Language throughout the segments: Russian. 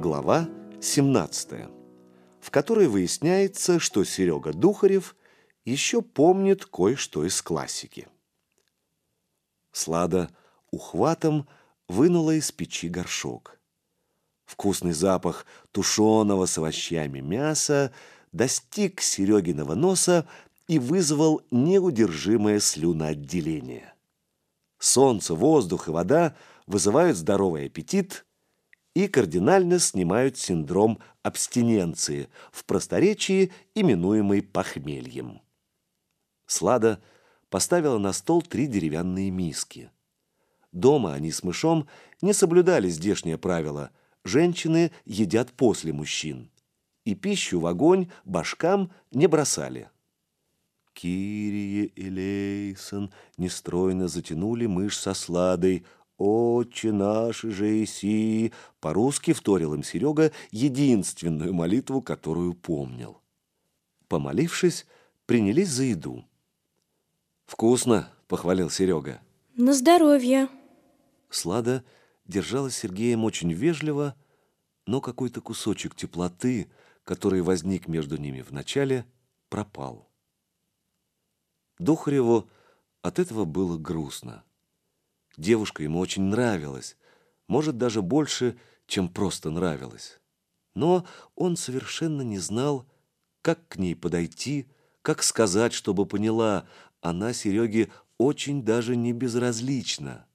Глава 17, в которой выясняется, что Серега Духарев еще помнит кое-что из классики. Слада ухватом вынула из печи горшок. Вкусный запах тушеного с овощами мяса достиг Серегиного носа и вызвал неудержимое слюноотделение. Солнце, воздух и вода вызывают здоровый аппетит и кардинально снимают синдром абстиненции, в просторечии именуемый похмельем. Слада поставила на стол три деревянные миски. Дома они с мышом не соблюдали здешнее правило – женщины едят после мужчин. И пищу в огонь башкам не бросали. Кирие Элейсон нестройно затянули мышь со сладой. «Отче наш же иси!» По-русски вторил им Серега единственную молитву, которую помнил. Помолившись, принялись за еду. «Вкусно!» — похвалил Серега. На здоровье. Слада держалась Сергеем очень вежливо, но какой-то кусочек теплоты, который возник между ними вначале, пропал. Духареву от этого было грустно. Девушка ему очень нравилась, может, даже больше, чем просто нравилась. Но он совершенно не знал, как к ней подойти, как сказать, чтобы поняла, она Сереге очень даже не безразлична.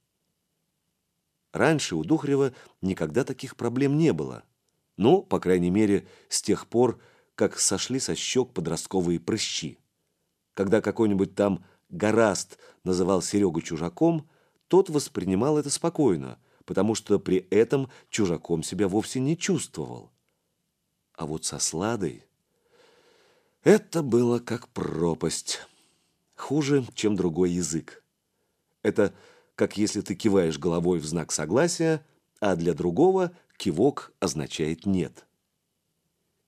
Раньше у Духарева никогда таких проблем не было. Ну, по крайней мере, с тех пор, как сошли со щек подростковые прыщи. Когда какой-нибудь там Гораст называл Серегу чужаком, тот воспринимал это спокойно, потому что при этом чужаком себя вовсе не чувствовал. А вот со Сладой это было как пропасть. Хуже, чем другой язык. Это как если ты киваешь головой в знак согласия, а для другого кивок означает «нет».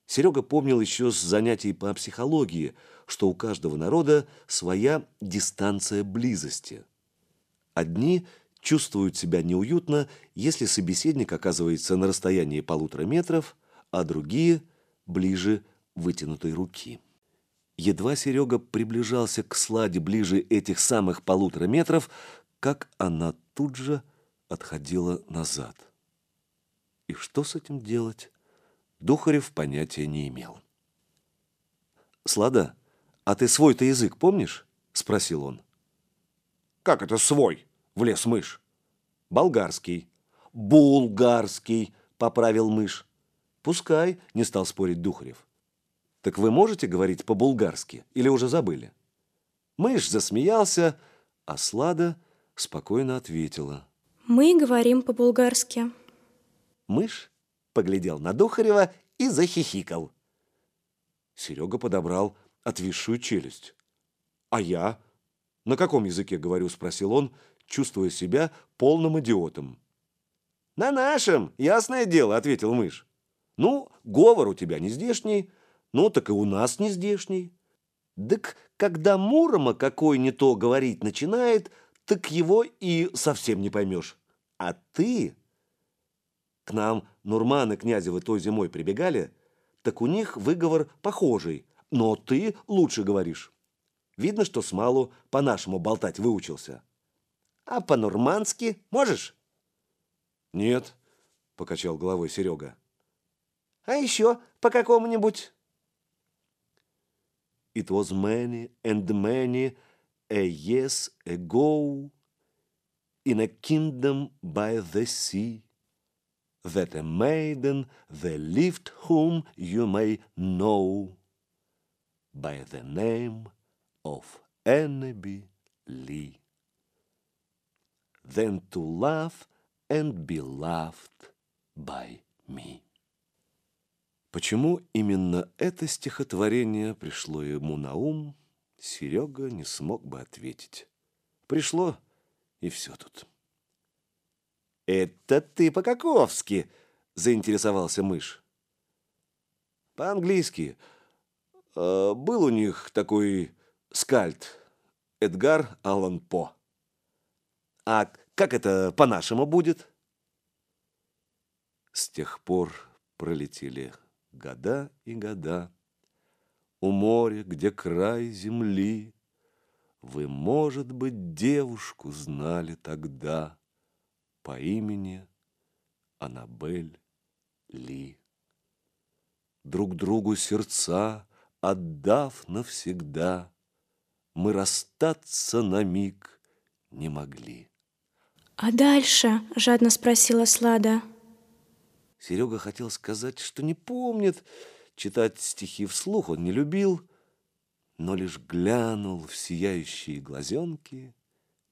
Серега помнил еще с занятий по психологии, что у каждого народа своя дистанция близости. Одни чувствуют себя неуютно, если собеседник оказывается на расстоянии полутора метров, а другие – ближе вытянутой руки. Едва Серега приближался к сладе ближе этих самых полутора метров, как она тут же отходила назад. И что с этим делать? Духарев понятия не имел. «Слада, а ты свой-то язык помнишь?» – спросил он. «Как это свой?» – влез мышь. «Болгарский». «Булгарский», – поправил мышь. «Пускай», – не стал спорить Духарев. «Так вы можете говорить по-булгарски или уже забыли?» Мышь засмеялся, а Слада спокойно ответила. Мы говорим по-булгарски. Мышь поглядел на Духарева и захихикал. Серега подобрал отвисшую челюсть. «А я?» «На каком языке говорю?» – спросил он, чувствуя себя полным идиотом. «На нашем, ясное дело», – ответил мышь. «Ну, говор у тебя не здешний, ну, так и у нас не здешний. Так когда Мурома какой не то говорить начинает, так его и совсем не поймешь. А ты к нам Нурман и Князевы той зимой прибегали, так у них выговор похожий, но ты лучше говоришь. Видно, что с малу по-нашему болтать выучился. А по-нурмански можешь? Нет, покачал головой Серега. А еще по какому-нибудь? It was many and many a years ago in a kingdom by the sea that a maiden there lived whom you may know by the name of Anneby Lee. Then to love and be loved by me. Почему именно это стихотворение пришло ему на ум, Серега не смог бы ответить. Пришло, и все тут. «Это ты по-каковски?» – заинтересовался мышь. «По-английски. Э, был у них такой скальд Эдгар Аллан По. А как это по-нашему будет?» С тех пор Пролетели года и года. У моря, где край земли, Вы, может быть, девушку знали тогда По имени Аннабель Ли. Друг другу сердца отдав навсегда, Мы расстаться на миг не могли. «А дальше?» — жадно спросила Слада. Серега хотел сказать, что не помнит. Читать стихи вслух он не любил, но лишь глянул в сияющие глазенки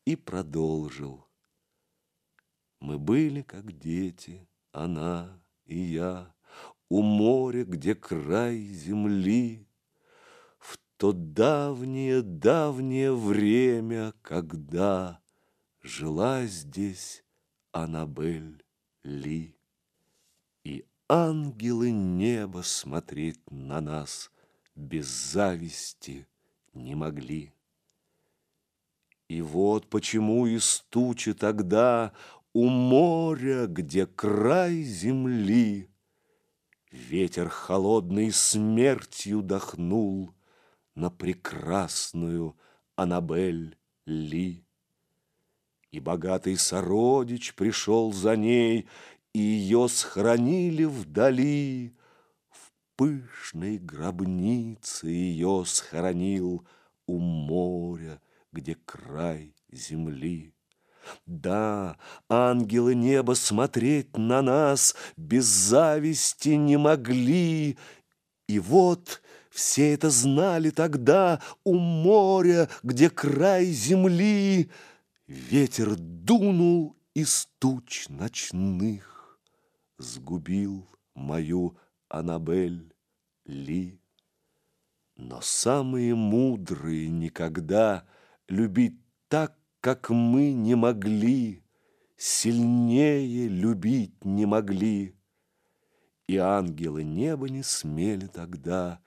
и продолжил. Мы были как дети, она и я, У моря, где край земли, В то давнее-давнее время, когда Жила здесь Аннабель Ли. И ангелы неба смотреть на нас Без зависти не могли. И вот почему из тучи тогда У моря, где край земли, Ветер холодный смертью дохнул На прекрасную Аннабель Ли. И богатый сородич пришел за ней, И ее схоронили вдали. В пышной гробнице ее схоронил У моря, где край земли. Да, ангелы неба смотреть на нас Без зависти не могли, И вот все это знали тогда У моря, где край земли — Ветер дунул из туч ночных, Сгубил мою Аннабель Ли. Но самые мудрые никогда Любить так, как мы не могли, Сильнее любить не могли. И ангелы неба не смели тогда,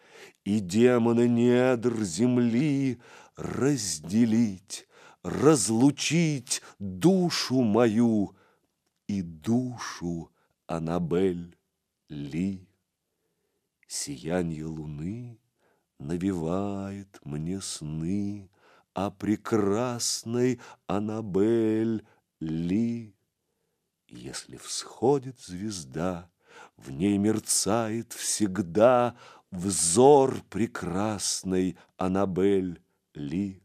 И демоны недр земли Разделить разлучить душу мою и душу Аннабель Ли. Сияние луны навевает мне сны о прекрасной Аннабель Ли. Если всходит звезда, в ней мерцает всегда взор прекрасной Аннабель Ли.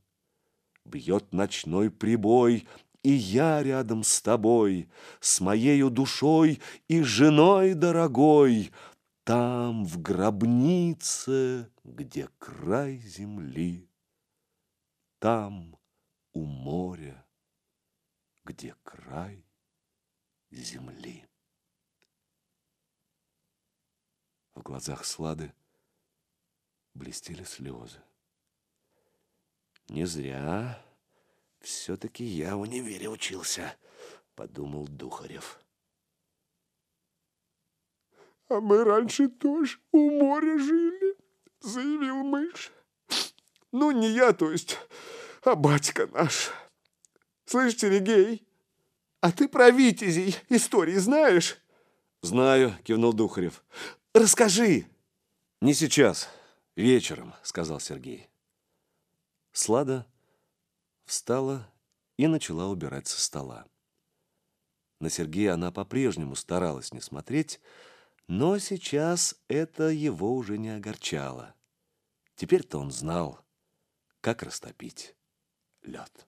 Бьет ночной прибой, и я рядом с тобой, С моею душой и женой дорогой, Там, в гробнице, где край земли, Там, у моря, где край земли. В глазах Слады блестели слезы. Не зря все-таки я в универе учился, подумал Духарев. А мы раньше тоже у моря жили, заявил мышь. Ну, не я, то есть, а батька наш. Слышь, Серегей, а ты про витязей истории знаешь? Знаю, кивнул Духарев. Расскажи. Не сейчас, вечером, сказал Сергей. Слада встала и начала убирать со стола. На Сергея она по-прежнему старалась не смотреть, но сейчас это его уже не огорчало. Теперь-то он знал, как растопить лед.